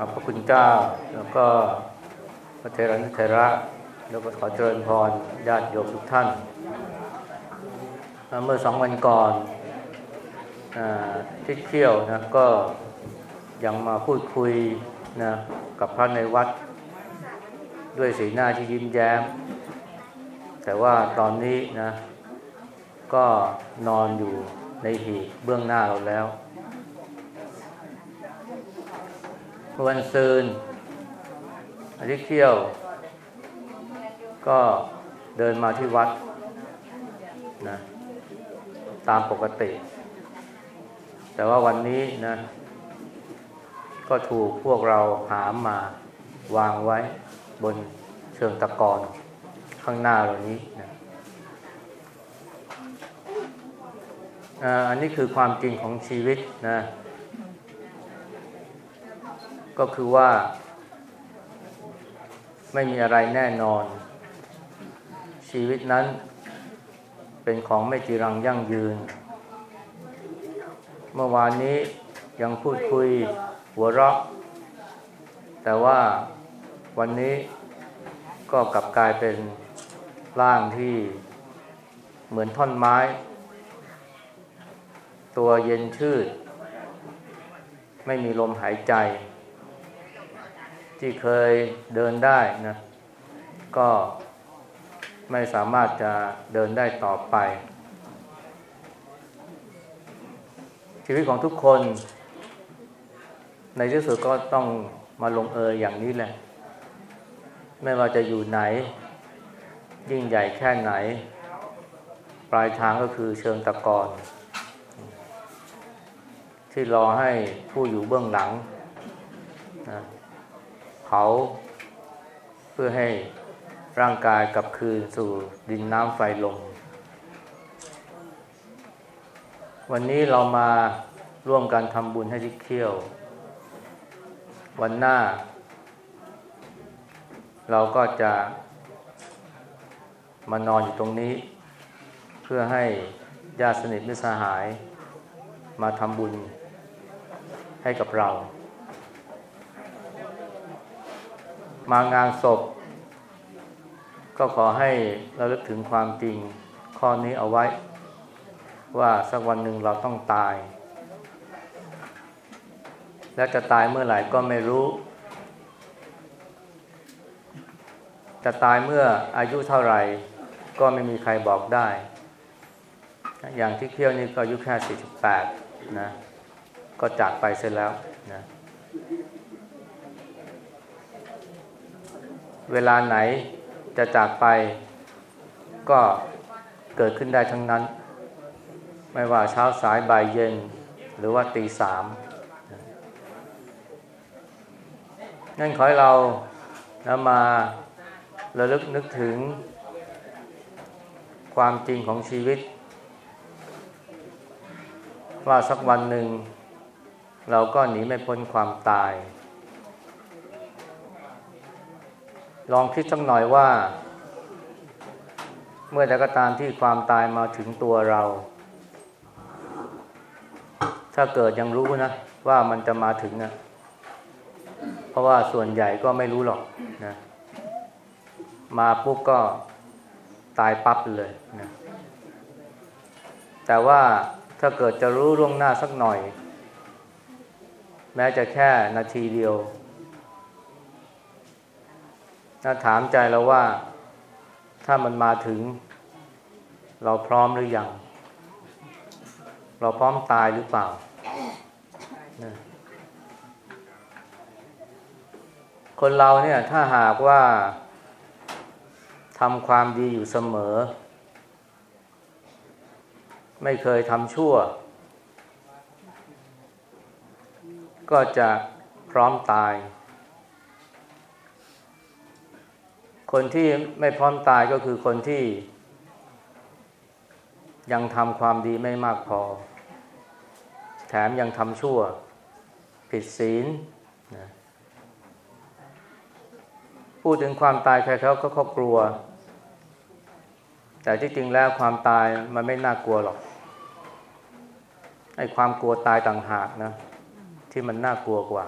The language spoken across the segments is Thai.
ขอบพระคุณเจ้า แล้วก็พระเทระนุเทระ แล้วก็ขอเจริญพรญาติโยมทุกท่าน เมื่อสองวันก่อนที่เที่ยวนะก็ยังมาพูดคุยนะกับพระในวัด ด้วยสีหน้าที่ยิ้มแย้ม แต่ว่าตอนนี้นะก็นอนอยู่ในหีบเบื้องหน้าเราแล้ว วันซืนอาทิตย์เที่ยว ก็เดินมาที่วัดนะตามปกติ แต่ว่าวันนี้นะ ก็ถูกพวกเราหามมาวางไว้บนเชิงตะกอนข้างหน้าเรานี้นะอันนี้คือความจริงของชีวิตนะ ก็คือว่า ไม่มีอะไรแน่นอน ชีวิตนั้น เป็นของไม่จีรังยั่งยืน เมื่อวานนี้ยังพูดคุยหัวเราะ แต่ว่าวันนี้ก็กลับกลายเป็นร่างที่เหมือนท่อนไม้ ตัวเย็นชืด ไม่มีลมหายใจ ที่เคยเดินได้นะ ก็ไม่สามารถจะเดินได้ต่อไป ชีวิตของทุกคน ในที่สุดก็ต้องมาลงเอยอย่างนี้แหละ ไม่ว่าจะอยู่ไหน ยิ่งใหญ่แค่ไหน ปลายทางก็คือเชิงตะกอนที่รอให้ผู้อยู่เบื้องหลังนะ เผา เพื่อให้ร่างกายกลับคืนสู่ดินน้ำไฟลม วันนี้เรามาร่วมกันทำบุญให้ที่เที่ยว วันหน้า เราก็จะมานอนอยู่ตรงนี้ เพื่อให้ญาติสนิทมิตรสหาย มาทำบุญให้กับเรา มางานศพ ก็ขอให้เราลึกถึงความจริงข้อนี้เอาไว้ ว่าสักวันหนึ่งเราต้องตาย และจะตายเมื่อไหร่ก็ไม่รู้ จะตายเมื่ออายุเท่าไหร่ ก็ไม่มีใครบอกได้ อย่างที่เคี่ยวนี่ก็อายุแค่ 48 นะ ก็จากไปเสร็จแล้วนะ เวลาไหนจะจากไปก็เกิดขึ้นได้ทั้งนั้น ไม่ว่าเช้าสายบ่ายเย็น หรือว่าตีสามนั่นขอให้เรานะมาระลึกนึกถึงความจริงของชีวิต ว่าสักวันหนึ่ง เราก็หนีไม่พ้นความตาย ลองคิดสักหน่อยว่า เมื่อใดก็ตามที่ความตายมาถึงตัวเรา ถ้าเกิดยังรู้นะ ว่ามันจะมาถึงนะเพราะว่าส่วนใหญ่ก็ไม่รู้หรอกนะ มาปุ๊บก็ตายปั๊บเลยนะแต่ว่าถ้าเกิดจะรู้ล่วงหน้าสักหน่อย แม้จะแค่นาทีเดียว ถ้าถามใจเราว่า ถ้ามันมาถึง เราพร้อมหรือยัง เราพร้อมตายหรือเปล่า คนเราเนี่ยถ้าหากว่าทำความดีอยู่เสมอ ไม่เคยทำชั่ว ก็จะพร้อมตาย คนที่ไม่พร้อมตายก็คือคนที่ ยังทำความดีไม่มากพอ แถมยังทำชั่ว ผิดศีลนะพูดถึงความตายใครเขาก็เขากลัว แต่ที่จริงแล้วความตายมันไม่น่ากลัวหรอกไอ้ความกลัวตายต่างหากนะ ที่มันน่ากลัวกว่า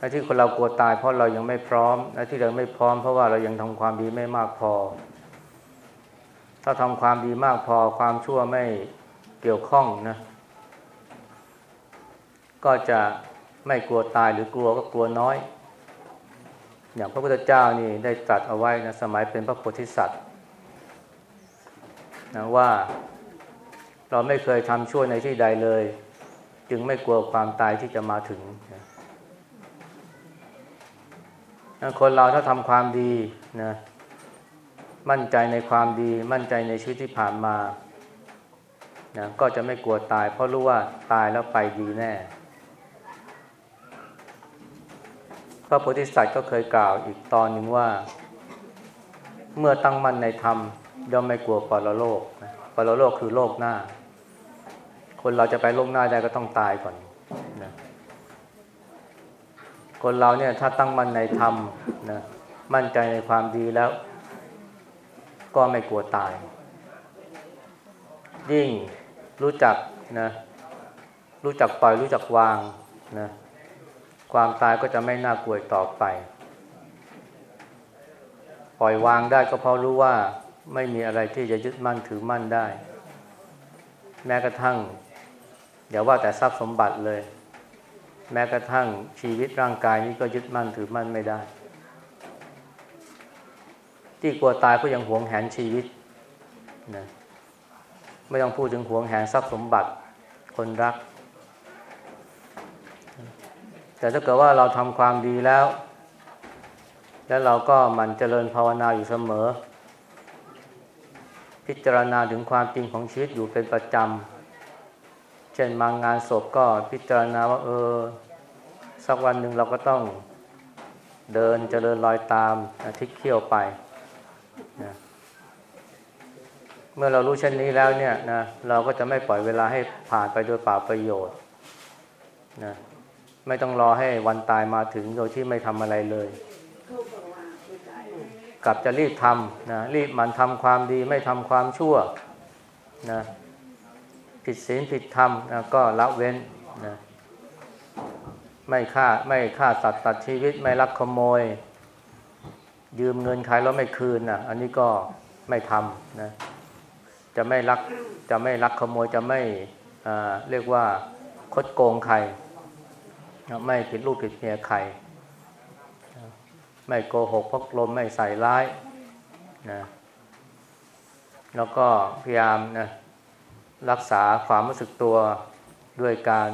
และที่คนเรากลัวตายเพราะเรายังไม่พร้อม และที่เราไม่พร้อมเพราะว่าเรายังทำความดีไม่มากพอ ถ้าทำความดีมากพอความชั่วไม่เกี่ยวข้องนะ ก็จะไม่กลัวตายหรือกลัวก็กลัวน้อย อย่างพระพุทธเจ้านี่ได้ตรัสเอาไว้นะสมัยเป็นพระโพธิสัตว์นะว่าเราไม่เคยทำชั่วในที่ใดเลย จึงไม่กลัวความตายที่จะมาถึงนะ คนเราถ้าทำความดีนะมั่นใจในความดี มั่นใจในชีวิตที่ผ่านมานะก็จะไม่กลัวตาย เพราะรู้ว่าตายแล้วไปดีแน่ พระโพธิสัตว์ก็เคยกล่าวอีกตอนหนึ่งว่า เมื่อตั้งมั่นในธรรมย่อมไม่กลัวปรโลกปรโลกคือโลกหน้า คนเราจะไปโลกหน้าได้ก็ต้องตายก่อนนะ คนเราเนี่ยถ้าตั้งมั่นในธรรมนะมั่นใจในความดีแล้ว ก็ไม่กลัวตาย ยิ่งรู้จักนะรู้จักปล่อยรู้จักวางนะความตายก็จะไม่น่ากลัวต่อไป ปล่อยวางได้ก็เพราะรู้ว่าไม่มีอะไรที่จะยึดมั่นถือมั่นได้ แม้กระทั่งอย่าว่าแต่ทรัพย์สมบัติเลย แม้กระทั่งชีวิตร่างกายนี้ก็ยึดมั่นถือมั่นไม่ได้ ที่กลัวตายก็ยังหวงแหนชีวิตนะไม่ต้องพูดถึงหวงแหนทรัพย์สมบัติคนรัก แต่ถ้าเกิดว่าเราทำความดีแล้ว แล้วเราก็มันเจริญภาวนาอยู่เสมอ พิจารณาถึงความจริงของชีวิตอยู่เป็นประจำ ช่นมางานศพก็พิจารณาว่าเออ สักวันหนึ่งเราก็ต้องเดินเจริญรอยตามทิศเขี้ยวไปนะเมื่อเรารู้เช่นนี้แล้วเนี่ยนะเราก็จะไม่ปล่อยเวลาให้ผ่านไปโดยเปล่าประโยชน์นะไม่ต้องรอให้วันตายมาถึงโดยที่ไม่ทำอะไรเลยกลับจะรีบทำนะรีบมันทำความดีไม่ทำความชั่วนะ ผิดศีลผิดธรรมนะก็ละเว้นนะไม่ฆ่าไม่ฆ่าสัตว์ตัดชีวิตไม่ลักขโมย ยืมเงินใครแล้วไม่คืนนะอันนี้ก็ไม่ทำนะจะไม่ลักจะไม่ลักขโมยจะไม่เรียกว่าคดโกงใคร ไม่ผิดลูกผิดเมียใคร ไม่โกหกพกลมไม่ใส่ร้ายนะแล้วก็พยายามนะ รักษาความรู้สึกตัวด้วยการ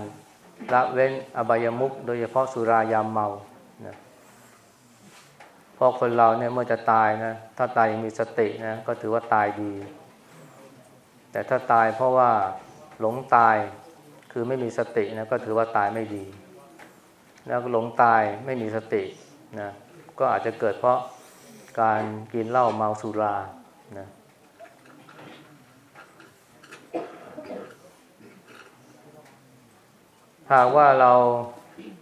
ละเว้นอบายมุขโดยเฉพาะสุรายามเมานะพอคนเราเนี่ยเมื่อจะตายนะ ถ้าตายยังมีสตินะก็ถือว่าตายดี แต่ถ้าตายเพราะว่าหลงตายคือไม่มีสตินะก็ถือว่าตายไม่ดี แล้วหลงตายไม่มีสตินะก็อาจจะเกิดเพราะการกินเหล้าเมาสุรานะ หากว่าเรา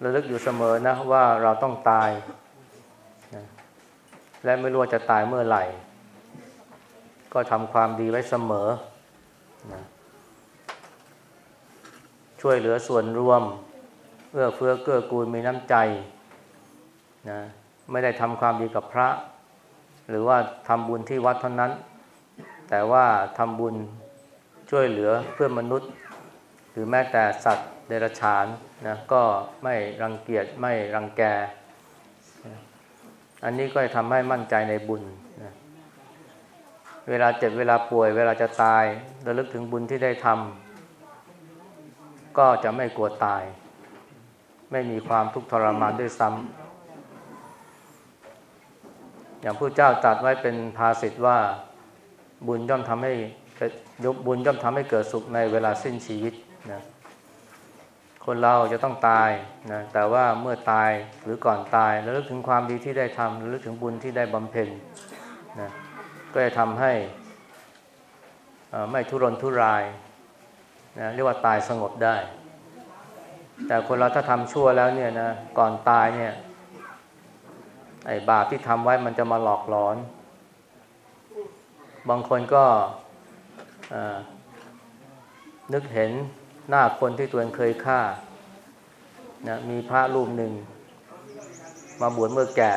ระลึกอยู่เสมอนะว่าเราต้องตายนะและไม่รู้ว่าจะตายเมื่อไหร่ ก็ทำความดีไว้เสมอนะช่วยเหลือส่วนรวมเอื้อเฟื้อเกื้อกูลมีน้ำใจนะไม่ได้ทำความดีกับพระ หรือว่าทำบุญที่วัดเท่านั้น แต่ว่าทำบุญช่วยเหลือเพื่อนมนุษย์ หรือแม้แต่สัตว์ เดรัจฉานนะก็ไม่รังเกียจไม่รังแก อันนี้ก็จะทำให้มั่นใจในบุญนะเวลาเจ็บเวลาป่วย เวลาจะตายระลึกถึงบุญที่ได้ทำก็จะไม่กลัวตาย ไม่มีความทุกข์ทรมานด้วยซ้ำอย่างผู้เจ้าตรัสไว้เป็นภาษิตว่าบุญย่อมทำให้ยกบุญย่อมทำให้เกิดสุขในเวลาสิ้นชีวิตนะ คนเราจะต้องตายนะแต่ว่าเมื่อตายหรือก่อนตายแล้วลึกถึงความดีที่ได้ทำแล้วลึกถึงบุญที่ได้บำเพ็ญนะก็จะทำให้ไม่ทุรนทุรายนะเรียกว่าตายสงบได้ แต่คนเราถ้าทำชั่วแล้วเนี่ยนะก่อนตายเนี่ยไอ้บาปที่ทำไว้มันจะมาหลอกหลอน บางคนก็นึกเห็น หน้าคนที่ตัวเองเคยฆ่านะมีพระรูปหนึ่ง มาบวชเมื่อแก่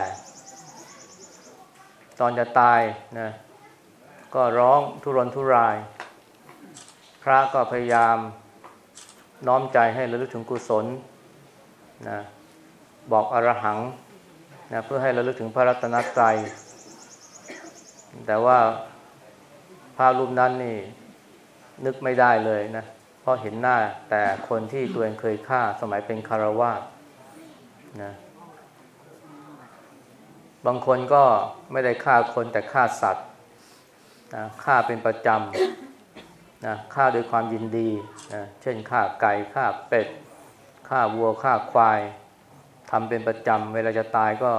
ตอนจะตายนะก็ร้องทุรนทุราย พระก็พยายามน้อมใจให้ระลึกถึงกุศลนะบอกอรหังนะเพื่อให้ระลึกถึงพระรัตนตรัยแต่ว่าภาพรูปนั้นนี่นึกไม่ได้เลยนะ ราะเห็นหน้าแต่คนที่ตัวเองเคยฆ่าสมัยเป็นคารวาสนะบางคนก็ไม่ได้ฆ่าคนแต่ฆ่าสัตว์นะฆ่าเป็นประจำนะฆ่าโดยความยินดีนะเช่นฆ่าไก่ฆ่าเป็ดฆ่าวัวฆ่าควายทำเป็นประจำเวลาจะตายก็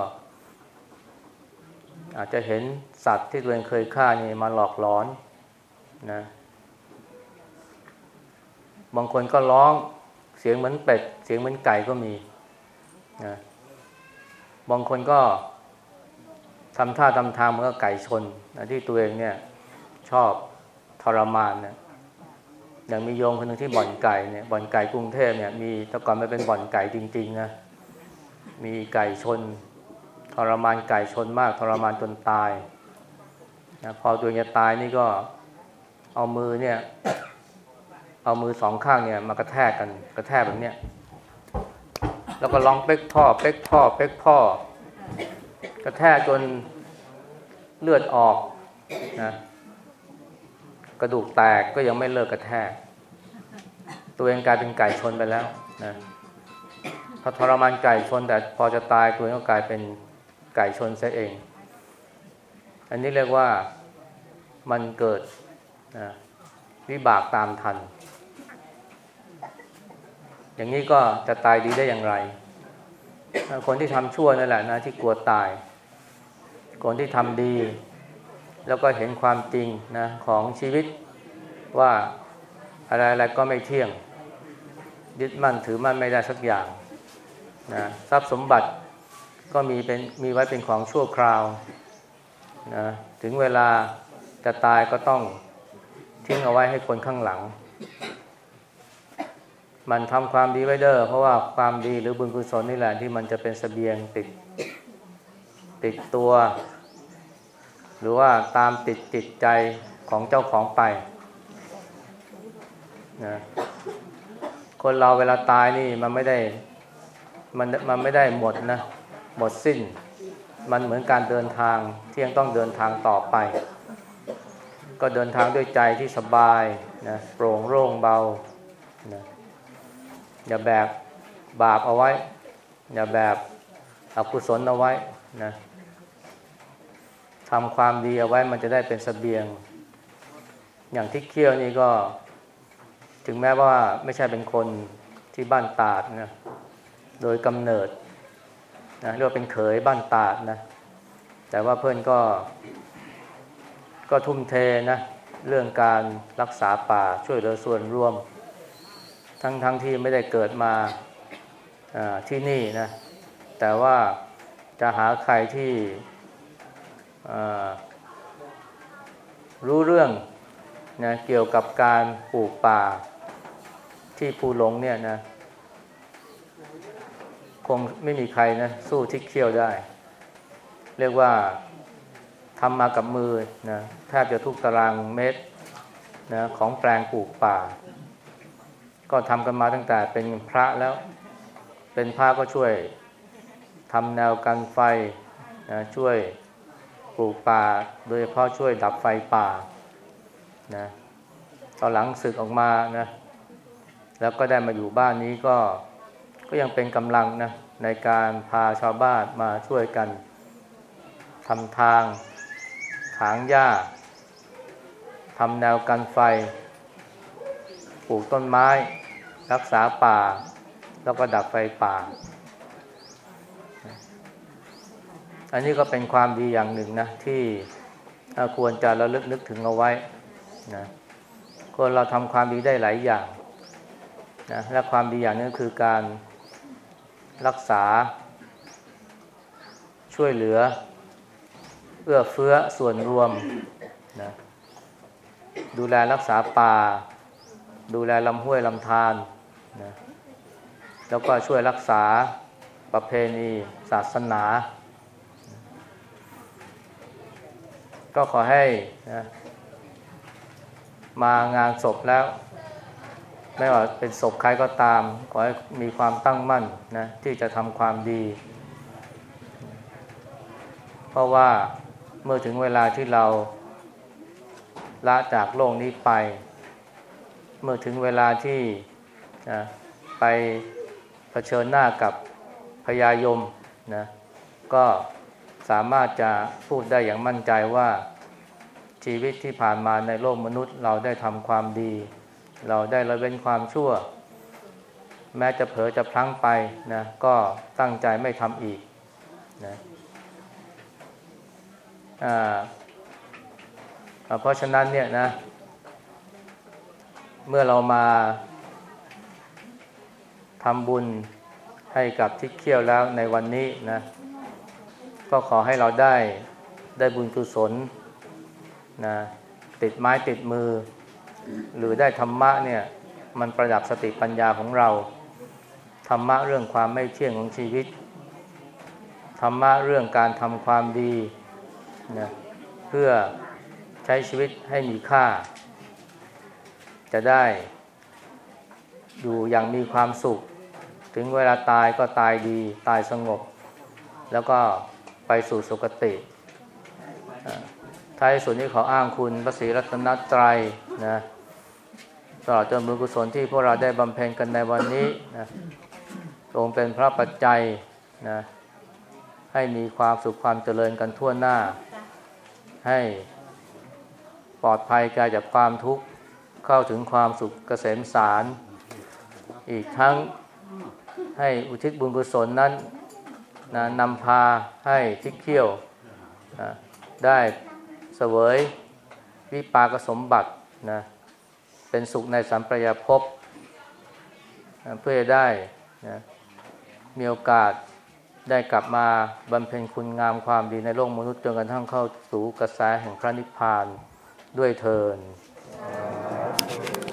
อาจจะเห็นสัตว์ที่ตัวเองเคยฆ่านี่มาหลอกหลอนนะ บางคนก็ร้องเสียงเหมือนเป็ด เสียงเหมือนไก่ก็มีนะบางคนก็ทำท่าทำทางเหมือนกับไก่ชนนะที่ตัวเองเนี่ย ชอบทรมานนะอย่างมีโยมคนหนึ่งที่บ่อนไก่เนี่ยบ่อนไก่กรุงเทพเนี่ยมีแต่ก่อนไม่เป็นบ่อนไก่จริงๆนะมีไก่ชน ทรมานไก่ชนมาก ทรมานจนตายนะพอตัวเองจะตายนี่ก็เอามือเนี่ย เอามือสองข้างเนี่ยมากระแทกกันกระแทกแบบเนี้ยแล้วก็ร้องเป๊กพ่อเป๊กพ่อเป๊กพ่อกระแทกจนเลือดออกนะกระดูกแตกก็ยังไม่เลิกกระแทก ตัวเองกลายเป็นไก่ชนไปแล้วนะพอทรมานไก่ชนแต่พอจะตายตัวเองก็กลายเป็นไก่ชนซะเอง อันนี้เรียกว่ามันเกิดนะวิบากตามทัน อย่างนี้ก็จะตายดีได้อย่างไร คนที่ทำชั่วนั่นแหละนะที่กลัวตาย คนที่ทำดี แล้วก็เห็นความจริงนะของชีวิตว่าอะไรๆก็ไม่เที่ยง ยึดมั่นถือมั่นไม่ได้สักอย่างนะทรัพย์สมบัติก็มีเป็นมีไว้เป็นของชั่วคราวนะถึงเวลาจะตายก็ต้องทิ้งเอาไว้ให้คนข้างหลัง มันทำความดีไว้เด้อเพราะว่าความดีหรือบุญกุศลนี่แหละที่มันจะเป็นสเสบียงติดติดตัว หรือว่าตามติดจิตใจของเจ้าของไปนะคนเราเวลาตายนี่มันไม่ได้มันมันไม่ได้หมดนะ หมดสิ้น มันเหมือนการเดินทางที่ยังต้องเดินทางต่อไป ก็เดินทางด้วยใจที่สบายนะโปร่งโล่งเบานะ อย่าแบกบาปเอาไว้ อย่าแบกอกุศลเอาไว้นะทำความดีเอาไว้มันจะได้เป็นสเสบียง อย่างที่เคี่ยวนี่ก็ ถึงแม้ว่าไม่ใช่เป็นคนที่บ้านตาดนะโดยกำเนิดนะเรียกว่าเป็นเขยบ้านตาดนะแต่ว่าเพื่อนก็ ก็ทุ่มเทนะเรื่องการรักษาป่าช่วยเหลือส่วนรวม ทั้งทั้งที่ไม่ได้เกิดมาที่นี่นะ แต่ว่าจะหาใครที่รู้เรื่องนะเกี่ยวกับการปลูกป่าที่ภูหลงเนี่ยนะ คงไม่มีใครนะ สู้ที่เคี่ยวได้ เรียกว่าทำมากับมือนะแทบจะทุกตารางเมตรนะของแปลงปลูกป่า ก็ทำกันมาตั้งแต่เป็นพระแล้ว เป็นพระก็ช่วยทำแนวกันไฟนะช่วยปลูกป่า โดยเฉพาะช่วยดับไฟป่านะตอนหลังศึกออกมานะแล้วก็ได้มาอยู่บ้านนี้ก็ก็ยังเป็นกำลังนะในการพาชาวบ้านมาช่วยกันทำทาง ถางหญ้าทำแนวกันไฟ ปลูกต้นไม้ รักษาป่า แล้วก็ดับไฟป่า อันนี้ก็เป็นความดีอย่างหนึ่งนะ ที่ควรจะระลึกนึกถึงเอาไว้นะคนเราทำความดีได้หลายอย่างนะและความดีอย่างนี้คือการรักษา ช่วยเหลือ เอื้อเฟื้อส่วนรวมนะดูแลรักษาป่า ดูแลลำห้วยลำธารนะแล้วก็ช่วยรักษาประเพณีศาสนา ก็ขอให้นะมางานศพแล้ว ไม่ว่าเป็นศพใครก็ตาม ขอให้มีความตั้งมั่นนะที่จะทำความดี เพราะว่าเมื่อถึงเวลาที่เราละจากโลกนี้ไป เมื่อถึงเวลาที่นะไปเผชิญหน้ากับพยายมนะก็สามารถจะพูดได้อย่างมั่นใจว่าชีวิตที่ผ่านมาในโลกมนุษย์ เราได้ทำความดี เราได้ละเว้นความชั่ว แม้จะเผลอจะพลั้งไปนะก็ตั้งใจไม่ทำอีกนะเพราะฉะนั้นเนี่ยนะ เมื่อเรามาทำบุญให้กับทิศเขี้ยวแล้วในวันนี้นะ ก็ขอให้เราได้ได้บุญกุศลนะติดไม้ติดมือ หรือได้ธรรมะเนี่ย มันประดับสติปัญญาของเรา ธรรมะเรื่องความไม่เที่ยงของชีวิต ธรรมะเรื่องการทำความดีนะเพื่อใช้ชีวิตให้มีค่า จะได้ อยู่อย่างมีความสุข ถึงเวลาตายก็ตายดี ตายสงบ แล้วก็ไปสู่สุคติท้ายสุดนี้ขออ้างคุณพระศรีรัตนตรัยนะตลอดจนบุญกุศลที่พวกเราได้บำเพ็ญกันในวันนี้นะทรงเป็นพระปัจจัยนะให้มีความสุขความเจริญกันทั่วหน้า ให้ปลอดภัยกายจากความทุกข์ เข้าถึงความสุขเกษมสาร อีกทั้งให้อุทิศบุญกุศลนั้นนะนำพาให้ทิศเขี้ยวนะได้เสวยวิปากสมบัตินะเป็นสุขในสัมปรายภพนะเพื่อจะได้นะมีโอกาสได้กลับมาบำเพ็ญคุณงามความดีในโลกมนุษย์จนกระทั่งเข้าสู่กระแสแห่งพระนิพพานด้วยเทิน